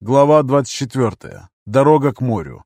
Глава 24. Дорога к морю.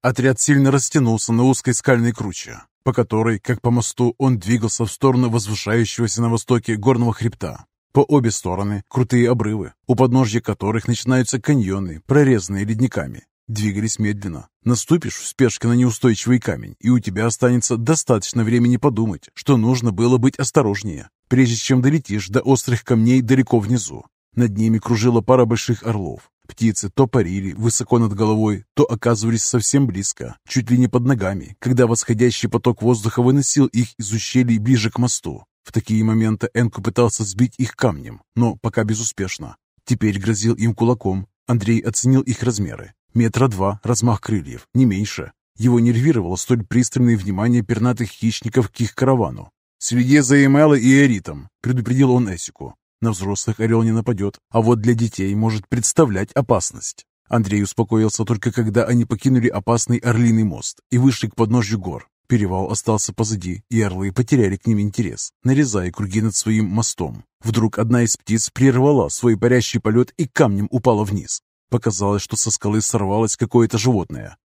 Отряд сильно растянулся на узкой скальной круче, по которой, как по мосту, он двигался в сторону возвышающегося на востоке горного хребта. По обе стороны крутые обрывы, у подножья которых начинаются каньоны, прорезанные ледниками. Двигались медленно. Наступишь в спешке на неустойчивый камень, и у тебя останется достаточно времени подумать, что нужно было быть осторожнее, прежде чем долетишь до острых камней далеко внизу. Над ними кружила пара больших орлов. Птицы то парили высоко над головой, то оказывались совсем близко, чуть ли не под ногами, когда восходящий поток воздуха выносил их из ущелий ближе к мосту. В такие моменты Энку пытался сбить их камнем, но пока безуспешно. Теперь грозил им кулаком. Андрей оценил их размеры. Метра два, размах крыльев, не меньше. Его нервировало столь пристальное внимание пернатых хищников к их каравану. «Следи за Эмелой и Эритом», — предупредил он Эсику. «На взрослых орел не нападет, а вот для детей может представлять опасность». Андрей успокоился только когда они покинули опасный Орлиный мост и вышли к подножью гор. Перевал остался позади, и орлы потеряли к ним интерес, нарезая круги над своим мостом. Вдруг одна из птиц прервала свой парящий полет и камнем упала вниз. Показалось, что со скалы сорвалось какое-то животное.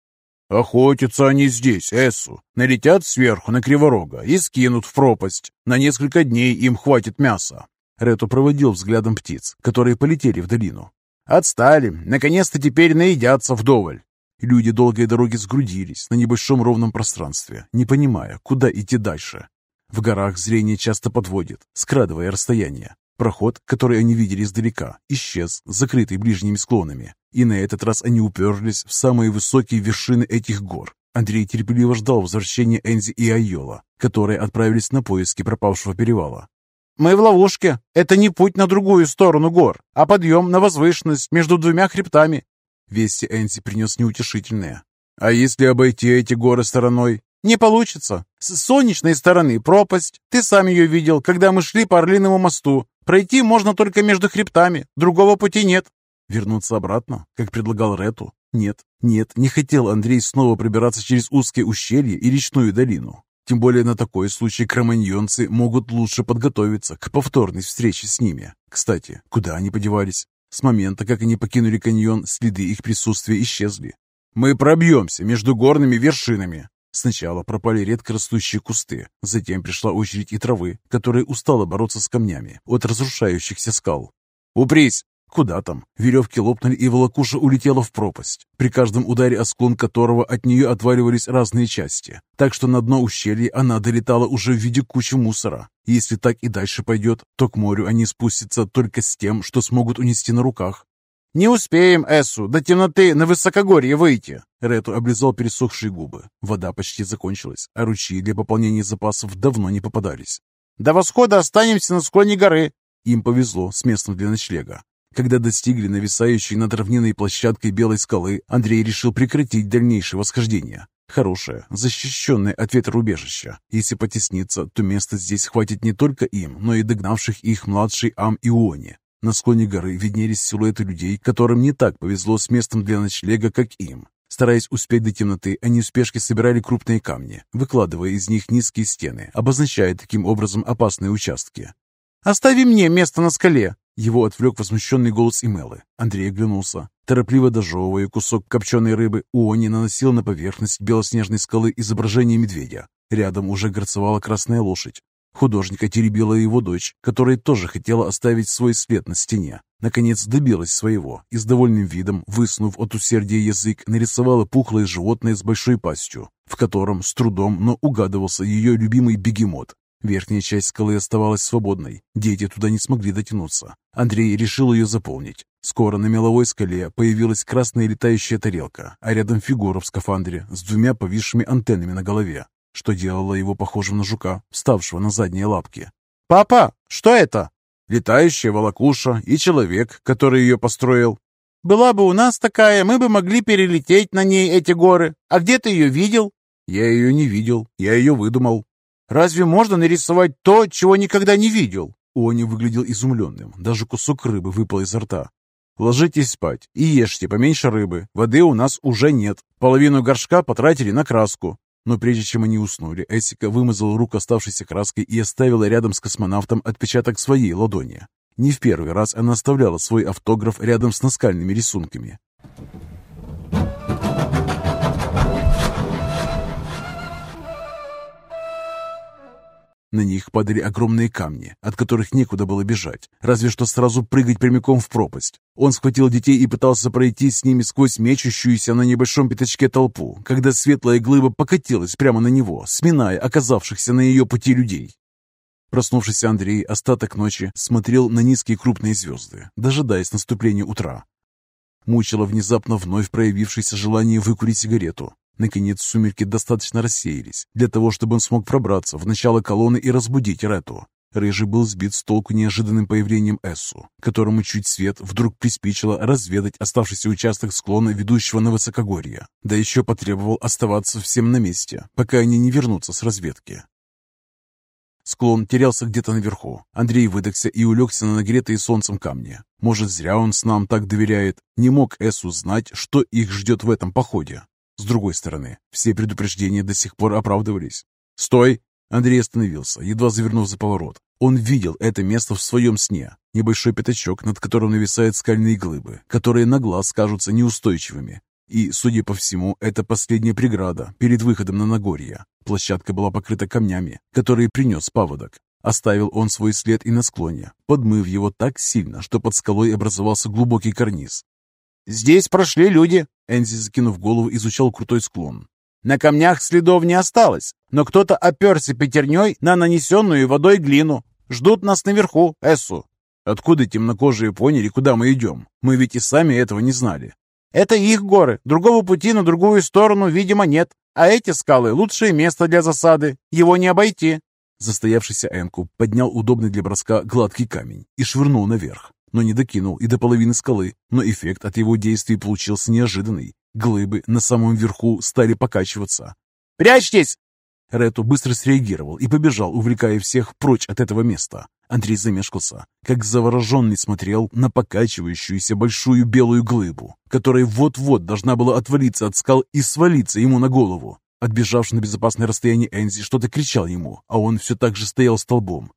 «Охотятся они здесь, Эссу. Налетят сверху на Криворога и скинут в пропасть. На несколько дней им хватит мяса». Рету проводил взглядом птиц, которые полетели в долину. «Отстали. Наконец-то теперь наедятся вдоволь. Люди долгой дороги сгрудились на небольшом ровном пространстве, не понимая, куда идти дальше. В горах зрение часто подводит, скрадывая расстояние. Проход, который они видели издалека, исчез, закрытый ближними склонами. И на этот раз они уперлись в самые высокие вершины этих гор. Андрей терпеливо ждал возвращения Энзи и Айола, которые отправились на поиски пропавшего перевала. «Мы в ловушке. Это не путь на другую сторону гор, а подъем на возвышенность между двумя хребтами. Вести Энси принес неутешительные. «А если обойти эти горы стороной?» «Не получится. С солнечной стороны пропасть. Ты сам ее видел, когда мы шли по Орлиному мосту. Пройти можно только между хребтами. Другого пути нет». Вернуться обратно, как предлагал Рету? Нет, нет, не хотел Андрей снова пробираться через узкие ущелья и речную долину. Тем более на такой случай кроманьонцы могут лучше подготовиться к повторной встрече с ними. Кстати, куда они подевались? С момента, как они покинули каньон, следы их присутствия исчезли. «Мы пробьемся между горными вершинами!» Сначала пропали редко растущие кусты, затем пришла очередь и травы, которая устала бороться с камнями от разрушающихся скал. «Упрись!» Куда там? Веревки лопнули, и волокуша улетела в пропасть, при каждом ударе о склон которого от нее отваливались разные части. Так что на дно ущелья она долетала уже в виде кучи мусора. Если так и дальше пойдет, то к морю они спустятся только с тем, что смогут унести на руках. «Не успеем, Эссу, до темноты на высокогорье выйти!» Рету облизал пересохшие губы. Вода почти закончилась, а ручьи для пополнения запасов давно не попадались. «До восхода останемся на склоне горы!» Им повезло с местом для ночлега. Когда достигли нависающей над равниной площадкой белой скалы, Андрей решил прекратить дальнейшее восхождение. Хорошее, защищенное от ветра убежище. Если потесниться, то места здесь хватит не только им, но и догнавших их младший Ам и Ионе. На склоне горы виднелись силуэты людей, которым не так повезло с местом для ночлега, как им. Стараясь успеть до темноты, они в спешке собирали крупные камни, выкладывая из них низкие стены, обозначая таким образом опасные участки. «Остави мне место на скале!» Его отвлек возмущенный голос Имелы. Андрей оглянулся. Торопливо дожевывая кусок копченой рыбы, Уони наносил на поверхность белоснежной скалы изображение медведя. Рядом уже горцевала красная лошадь. Художника теребила его дочь, которая тоже хотела оставить свой след на стене. Наконец добилась своего и с довольным видом, высунув от усердия язык, нарисовала пухлое животное с большой пастью, в котором с трудом, но угадывался ее любимый бегемот. Верхняя часть скалы оставалась свободной, дети туда не смогли дотянуться. Андрей решил ее заполнить. Скоро на меловой скале появилась красная летающая тарелка, а рядом фигура в скафандре с двумя повисшими антеннами на голове, что делало его похожим на жука, вставшего на задние лапки. «Папа, что это?» «Летающая волокуша и человек, который ее построил». «Была бы у нас такая, мы бы могли перелететь на ней эти горы. А где ты ее видел?» «Я ее не видел, я ее выдумал». Разве можно нарисовать то, чего никогда не видел?» Они выглядел изумленным. Даже кусок рыбы выпал изо рта. «Ложитесь спать и ешьте поменьше рыбы. Воды у нас уже нет. Половину горшка потратили на краску. Но прежде чем они уснули, Эсика вымазала руку оставшейся краской и оставила рядом с космонавтом отпечаток своей ладони. Не в первый раз она оставляла свой автограф рядом с наскальными рисунками. На них падали огромные камни, от которых некуда было бежать, разве что сразу прыгать прямиком в пропасть. Он схватил детей и пытался пройти с ними сквозь мечущуюся на небольшом пятачке толпу, когда светлая глыба покатилась прямо на него, сминая оказавшихся на ее пути людей. Проснувшийся Андрей остаток ночи смотрел на низкие крупные звезды, дожидаясь наступления утра. Мучило внезапно вновь проявившееся желание выкурить сигарету, Наконец сумерки достаточно рассеялись для того, чтобы он смог пробраться в начало колонны и разбудить Рету. Рыжий был сбит с толку неожиданным появлением Эссу, которому чуть свет вдруг приспичило разведать оставшийся участок склона, ведущего на высокогорье, да еще потребовал оставаться всем на месте, пока они не вернутся с разведки. Склон терялся где-то наверху. Андрей выдохся и улегся на нагретые солнцем камни. Может, зря он с нам так доверяет. Не мог Эссу знать, что их ждет в этом походе. С другой стороны, все предупреждения до сих пор оправдывались. «Стой!» Андрей остановился, едва завернув за поворот. Он видел это место в своем сне. Небольшой пятачок, над которым нависают скальные глыбы, которые на глаз кажутся неустойчивыми. И, судя по всему, это последняя преграда перед выходом на Нагорье. Площадка была покрыта камнями, которые принес паводок. Оставил он свой след и на склоне, подмыв его так сильно, что под скалой образовался глубокий карниз. «Здесь прошли люди», — Энзи, закинув голову, изучал крутой склон. «На камнях следов не осталось, но кто-то оперся пятерней на нанесенную водой глину. Ждут нас наверху, Эссу». «Откуда темнокожие поняли, куда мы идем? Мы ведь и сами этого не знали». «Это их горы. Другого пути на другую сторону, видимо, нет. А эти скалы — лучшее место для засады. Его не обойти». Застоявшийся Энку поднял удобный для броска гладкий камень и швырнул наверх но не докинул и до половины скалы, но эффект от его действий получился неожиданный. Глыбы на самом верху стали покачиваться. «Прячьтесь!» Рету быстро среагировал и побежал, увлекая всех прочь от этого места. Андрей замешкался, как завороженный смотрел на покачивающуюся большую белую глыбу, которая вот-вот должна была отвалиться от скал и свалиться ему на голову. Отбежавший на безопасное расстояние Энзи что-то кричал ему, а он все так же стоял столбом,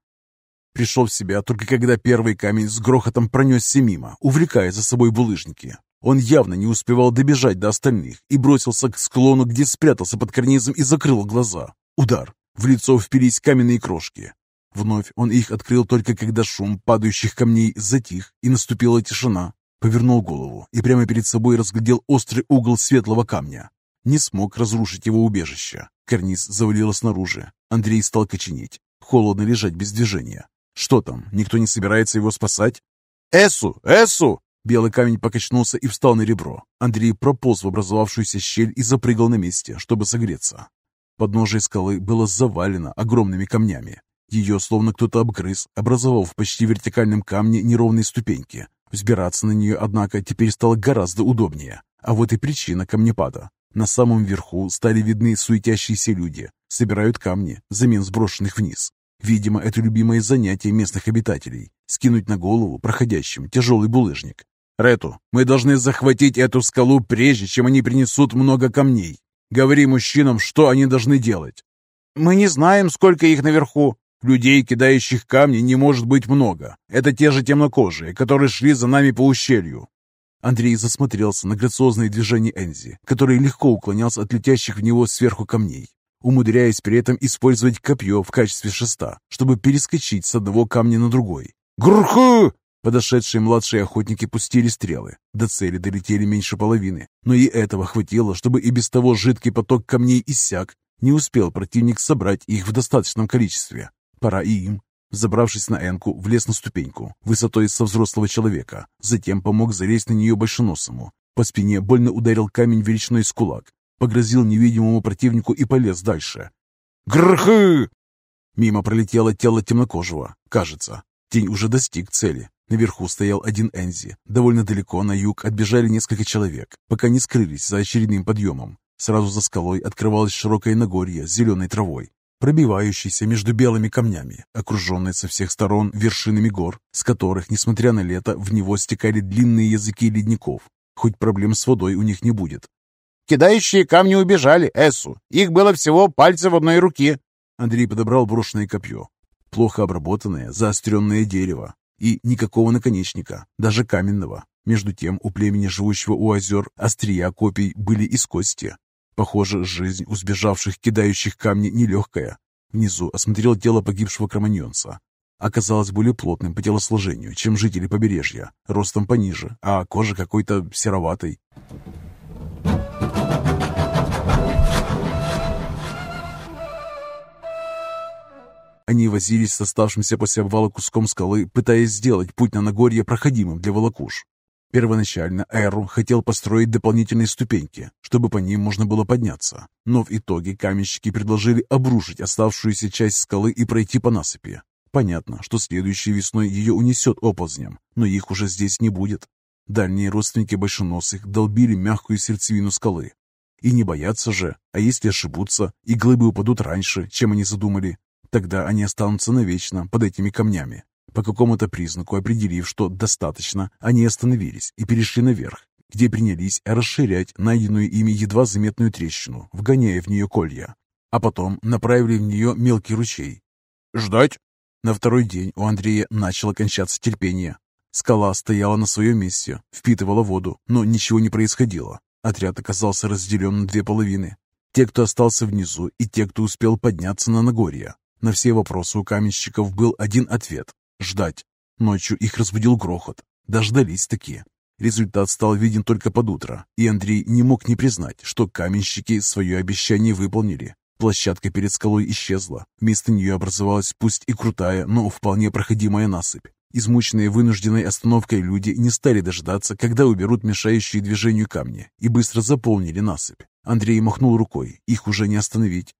Пришел в себя только когда первый камень с грохотом пронесся мимо, увлекая за собой булыжники. Он явно не успевал добежать до остальных и бросился к склону, где спрятался под карнизом и закрыл глаза. Удар. В лицо впились каменные крошки. Вновь он их открыл только когда шум падающих камней затих и наступила тишина. Повернул голову и прямо перед собой разглядел острый угол светлого камня. Не смог разрушить его убежище. Карниз завалило снаружи. Андрей стал коченеть. Холодно лежать без движения. Что там, никто не собирается его спасать? «Эсу! Эсу!» Белый камень покачнулся и встал на ребро. Андрей прополз в образовавшуюся щель и запрыгал на месте, чтобы согреться. Подножие скалы было завалено огромными камнями. Ее словно кто-то обгрыз, образовав в почти вертикальном камне неровные ступеньки. Взбираться на нее, однако, теперь стало гораздо удобнее. А вот и причина камнепада. На самом верху стали видны суетящиеся люди. Собирают камни, взамен сброшенных вниз. Видимо, это любимое занятие местных обитателей – скинуть на голову проходящим тяжелый булыжник. «Рету, мы должны захватить эту скалу, прежде чем они принесут много камней. Говори мужчинам, что они должны делать». «Мы не знаем, сколько их наверху. Людей, кидающих камни, не может быть много. Это те же темнокожие, которые шли за нами по ущелью». Андрей засмотрелся на грациозные движения Энзи, который легко уклонялся от летящих в него сверху камней умудряясь при этом использовать копье в качестве шеста, чтобы перескочить с одного камня на другой. «Гурху!» Подошедшие младшие охотники пустили стрелы. До цели долетели меньше половины, но и этого хватило, чтобы и без того жидкий поток камней иссяк. Не успел противник собрать их в достаточном количестве. Пора и им. Забравшись на энку, влез на ступеньку, высотой со взрослого человека. Затем помог залезть на нее большеносому. По спине больно ударил камень величиной с кулак погрозил невидимому противнику и полез дальше. «Грхы!» Мимо пролетело тело темнокожего. Кажется, тень уже достиг цели. Наверху стоял один Энзи. Довольно далеко на юг отбежали несколько человек, пока не скрылись за очередным подъемом. Сразу за скалой открывалось широкое Нагорье с зеленой травой, пробивающейся между белыми камнями, окруженной со всех сторон вершинами гор, с которых, несмотря на лето, в него стекали длинные языки ледников. Хоть проблем с водой у них не будет, Кидающие камни убежали, Эссу. Их было всего пальцы в одной руке». Андрей подобрал брошенное копье. Плохо обработанное, заостренное дерево. И никакого наконечника, даже каменного. Между тем, у племени, живущего у озер, острия копий были из кости. Похоже, жизнь у сбежавших, кидающих камни, нелегкая. Внизу осмотрел тело погибшего кроманьонца. Оказалось более плотным по телосложению, чем жители побережья, ростом пониже, а кожа какой-то сероватой. Возились с оставшимся после обвала куском скалы, пытаясь сделать путь на Нагорье проходимым для волокуш. Первоначально Эру хотел построить дополнительные ступеньки, чтобы по ним можно было подняться. Но в итоге каменщики предложили обрушить оставшуюся часть скалы и пройти по насыпи. Понятно, что следующей весной ее унесет оползнем, но их уже здесь не будет. Дальние родственники большеносых долбили мягкую сердцевину скалы. И не боятся же, а если ошибутся, и глыбы упадут раньше, чем они задумали, тогда они останутся навечно под этими камнями. По какому-то признаку определив, что достаточно, они остановились и перешли наверх, где принялись расширять найденную ими едва заметную трещину, вгоняя в нее колья. А потом направили в нее мелкий ручей. «Ждать!» На второй день у Андрея начало кончаться терпение. Скала стояла на своем месте, впитывала воду, но ничего не происходило. Отряд оказался разделен на две половины. Те, кто остался внизу, и те, кто успел подняться на Нагорье. На все вопросы у каменщиков был один ответ Ждать. Ночью их разбудил грохот. Дождались такие. Результат стал виден только под утро, и Андрей не мог не признать, что каменщики свое обещание выполнили. Площадка перед скалой исчезла. Вместо нее образовалась пусть и крутая, но вполне проходимая насыпь. Измученные вынужденной остановкой люди не стали дождаться, когда уберут мешающие движению камни, и быстро заполнили насыпь. Андрей махнул рукой, их уже не остановить.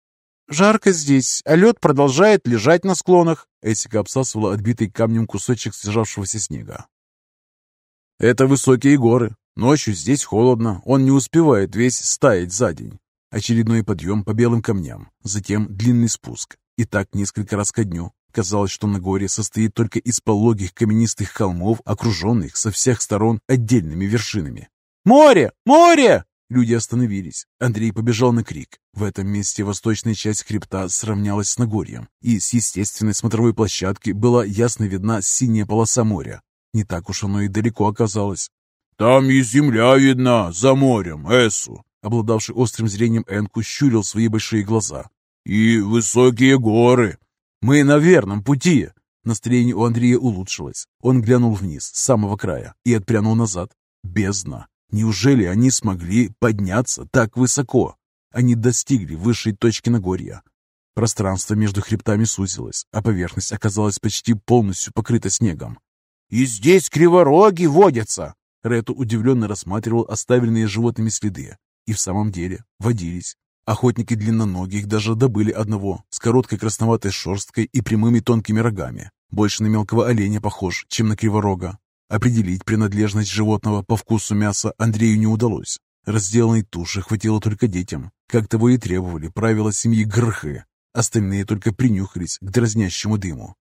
«Жарко здесь, а лед продолжает лежать на склонах», Эсика обсасывала отбитый камнем кусочек слежавшегося снега. «Это высокие горы. Ночью здесь холодно, он не успевает весь стаять за день. Очередной подъем по белым камням, затем длинный спуск. И так несколько раз ко дню. Казалось, что Нагорье состоит только из пологих каменистых холмов, окруженных со всех сторон отдельными вершинами. «Море! Море!» Люди остановились. Андрей побежал на крик. В этом месте восточная часть хребта сравнялась с Нагорьем, и с естественной смотровой площадки была ясно видна синяя полоса моря. Не так уж оно и далеко оказалось. «Там и земля видна, за морем, Эсу!» Обладавший острым зрением Энку щурил свои большие глаза. «И высокие горы!» «Мы на верном пути!» Настроение у Андрея улучшилось. Он глянул вниз, с самого края, и отпрянул назад. Бездна! Неужели они смогли подняться так высоко? Они достигли высшей точки Нагорья. Пространство между хребтами сузилось, а поверхность оказалась почти полностью покрыта снегом. «И здесь кривороги водятся!» Рету удивленно рассматривал оставленные животными следы. И в самом деле водились. Охотники длинноногих даже добыли одного, с короткой красноватой шерсткой и прямыми тонкими рогами. Больше на мелкого оленя похож, чем на криворога. Определить принадлежность животного по вкусу мяса Андрею не удалось. Разделанной туши хватило только детям, как того и требовали правила семьи Грхы. Остальные только принюхались к дразнящему дыму.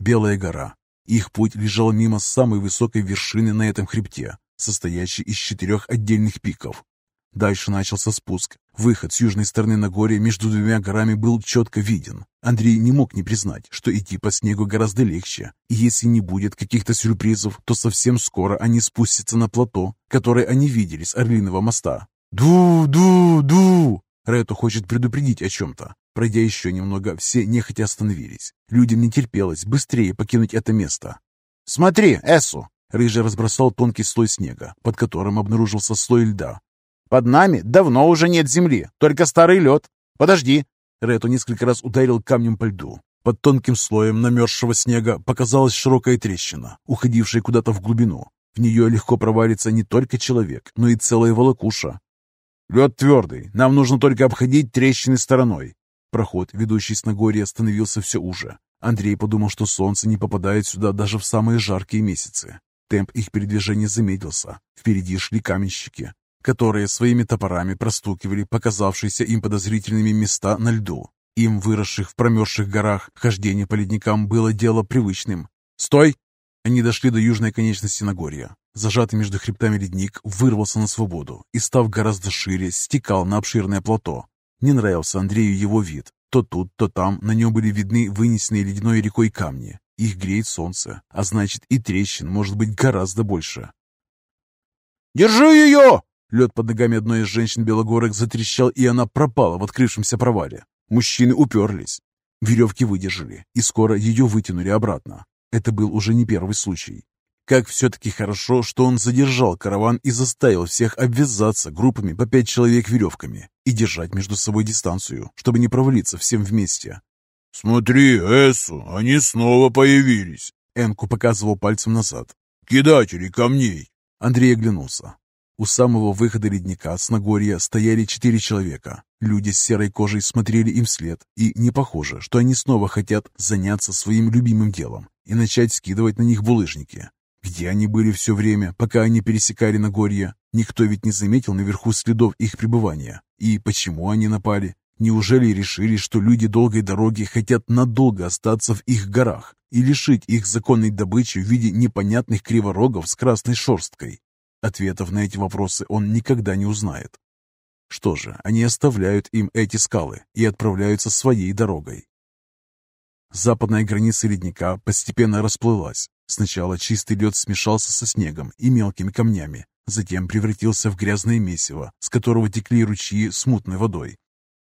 Белая гора. Их путь лежал мимо самой высокой вершины на этом хребте, состоящей из четырех отдельных пиков. Дальше начался спуск. Выход с южной стороны на горе между двумя горами был четко виден. Андрей не мог не признать, что идти по снегу гораздо легче. И если не будет каких-то сюрпризов, то совсем скоро они спустятся на плато, которое они видели с Орлиного моста. «Ду-ду-ду!» Рету хочет предупредить о чем-то. Пройдя еще немного, все нехотя остановились. Людям не терпелось быстрее покинуть это место. «Смотри, Эсу!» Рыжий разбросал тонкий слой снега, под которым обнаружился слой льда. Под нами давно уже нет земли, только старый лед. Подожди!» Рету несколько раз ударил камнем по льду. Под тонким слоем намерзшего снега показалась широкая трещина, уходившая куда-то в глубину. В нее легко провалится не только человек, но и целая волокуша. «Лед твердый, нам нужно только обходить трещины стороной». Проход, ведущий с Нагорья, становился все уже. Андрей подумал, что солнце не попадает сюда даже в самые жаркие месяцы. Темп их передвижения замедлился. Впереди шли каменщики которые своими топорами простукивали показавшиеся им подозрительными места на льду. Им, выросших в промерзших горах, хождение по ледникам было дело привычным. «Стой!» Они дошли до южной конечности Нагорья. Зажатый между хребтами ледник вырвался на свободу и, став гораздо шире, стекал на обширное плато. Не нравился Андрею его вид. То тут, то там на нем были видны вынесенные ледяной рекой камни. Их греет солнце, а значит и трещин может быть гораздо больше. «Держи ее!» Лед под ногами одной из женщин белогорок затрещал, и она пропала в открывшемся провале. Мужчины уперлись. Веревки выдержали, и скоро ее вытянули обратно. Это был уже не первый случай. Как все-таки хорошо, что он задержал караван и заставил всех обвязаться группами по пять человек веревками и держать между собой дистанцию, чтобы не провалиться всем вместе. «Смотри, Эсу, они снова появились!» Энку показывал пальцем назад. «Кидатели камней!» Андрей оглянулся. У самого выхода ледника с Нагорья стояли четыре человека. Люди с серой кожей смотрели им вслед, и не похоже, что они снова хотят заняться своим любимым делом и начать скидывать на них булыжники. Где они были все время, пока они пересекали Нагорье? Никто ведь не заметил наверху следов их пребывания. И почему они напали? Неужели решили, что люди долгой дороги хотят надолго остаться в их горах и лишить их законной добычи в виде непонятных криворогов с красной шерсткой? Ответов на эти вопросы он никогда не узнает. Что же, они оставляют им эти скалы и отправляются своей дорогой. Западная граница ледника постепенно расплылась. Сначала чистый лед смешался со снегом и мелкими камнями, затем превратился в грязное месиво, с которого текли ручьи с мутной водой.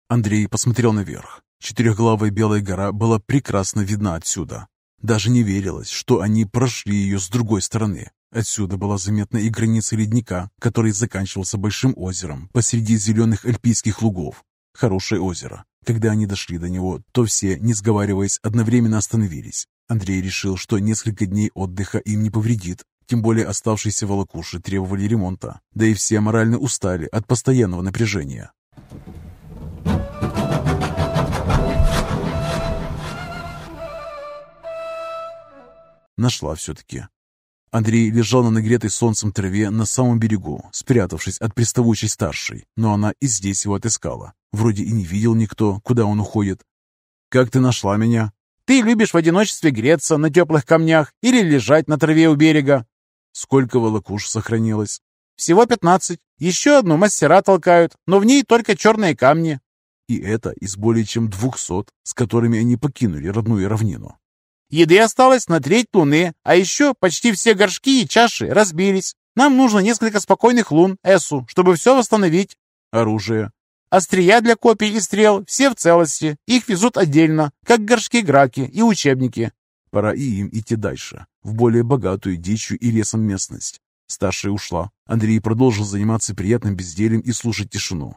Андрей посмотрел наверх. Четырехглавая белая гора была прекрасно видна отсюда. Даже не верилось, что они прошли ее с другой стороны. Отсюда была заметна и граница ледника, который заканчивался большим озером посреди зеленых альпийских лугов. Хорошее озеро. Когда они дошли до него, то все, не сговариваясь, одновременно остановились. Андрей решил, что несколько дней отдыха им не повредит. Тем более оставшиеся волокуши требовали ремонта, да и все морально устали от постоянного напряжения. Нашла все-таки. Андрей лежал на нагретой солнцем траве на самом берегу, спрятавшись от приставучей старшей, но она и здесь его отыскала. Вроде и не видел никто, куда он уходит. «Как ты нашла меня?» «Ты любишь в одиночестве греться на теплых камнях или лежать на траве у берега?» «Сколько волокуш сохранилось?» «Всего пятнадцать. Еще одну мастера толкают, но в ней только черные камни». И это из более чем двухсот, с которыми они покинули родную равнину. Еды осталось на треть луны, а еще почти все горшки и чаши разбились. Нам нужно несколько спокойных лун, Эсу, чтобы все восстановить. Оружие. Острия для копий и стрел все в целости. Их везут отдельно, как горшки граки и учебники. Пора и им идти дальше, в более богатую дичью и лесом местность. Старшая ушла. Андрей продолжил заниматься приятным бездельем и слушать тишину.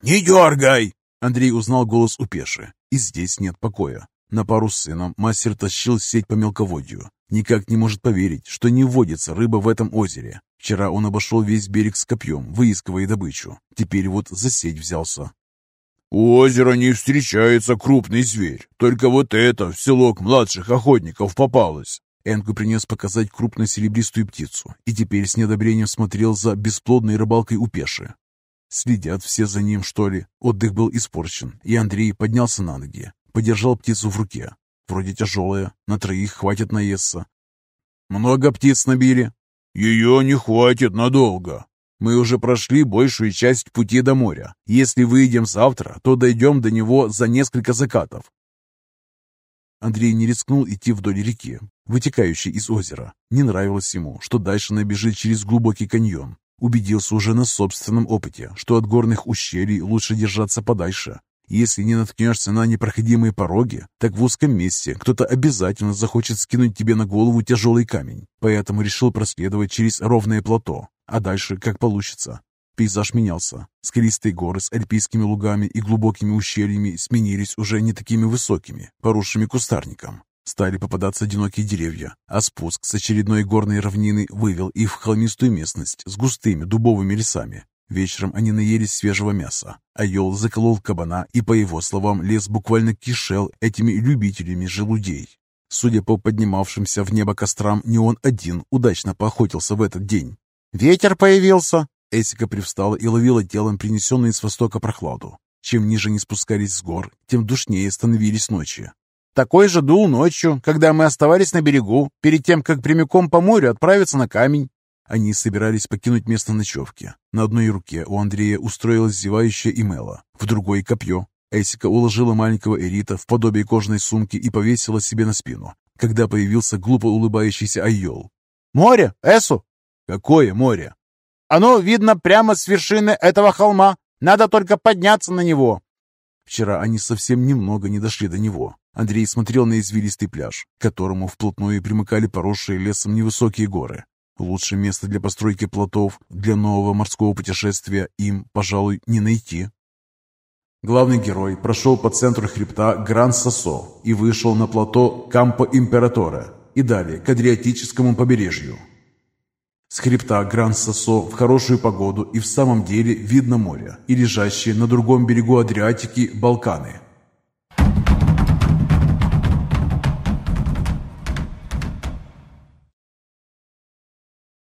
«Не дергай!» Андрей узнал голос у Пеши. И здесь нет покоя. На пару с сыном мастер тащил сеть по мелководью. Никак не может поверить, что не водится рыба в этом озере. Вчера он обошел весь берег с копьем, выискивая добычу. Теперь вот за сеть взялся. «У озера не встречается крупный зверь. Только вот это в селок младших охотников попалось». Энку принес показать крупную серебристую птицу и теперь с недобрением смотрел за бесплодной рыбалкой у пеши. Следят все за ним, что ли? Отдых был испорчен, и Андрей поднялся на ноги. Подержал птицу в руке. Вроде тяжелая, на троих хватит наесться. «Много птиц набили?» «Ее не хватит надолго. Мы уже прошли большую часть пути до моря. Если выйдем завтра, то дойдем до него за несколько закатов». Андрей не рискнул идти вдоль реки, вытекающей из озера. Не нравилось ему, что дальше набежит через глубокий каньон. Убедился уже на собственном опыте, что от горных ущелий лучше держаться подальше. Если не наткнешься на непроходимые пороги, так в узком месте кто-то обязательно захочет скинуть тебе на голову тяжелый камень. Поэтому решил проследовать через ровное плато, а дальше как получится. Пейзаж менялся. Скалистые горы с альпийскими лугами и глубокими ущельями сменились уже не такими высокими, поросшими кустарником. Стали попадаться одинокие деревья, а спуск с очередной горной равнины вывел их в холмистую местность с густыми дубовыми лесами, Вечером они наелись свежего мяса, а Йол заколол кабана и, по его словам, лес буквально кишел этими любителями желудей. Судя по поднимавшимся в небо кострам, не он один удачно поохотился в этот день. «Ветер появился!» Эсика привстала и ловила телом принесенную с востока прохладу. Чем ниже не спускались с гор, тем душнее становились ночи. Такой же дул ночью, когда мы оставались на берегу, перед тем, как прямиком по морю отправиться на камень. Они собирались покинуть место ночевки. На одной руке у Андрея устроилась зевающая Имела, в другой — копье. Эсика уложила маленького Эрита в подобие кожаной сумки и повесила себе на спину, когда появился глупо улыбающийся Айол. «Море, Эсу!» «Какое море?» «Оно видно прямо с вершины этого холма. Надо только подняться на него». Вчера они совсем немного не дошли до него. Андрей смотрел на извилистый пляж, к которому вплотную примыкали поросшие лесом невысокие горы. Лучшее место для постройки плотов для нового морского путешествия им, пожалуй, не найти. Главный герой прошел по центру хребта Гран-Сосо и вышел на плато Кампо Императора и далее к Адриатическому побережью. С хребта Гран-Сосо в хорошую погоду и в самом деле видно море и лежащие на другом берегу Адриатики Балканы –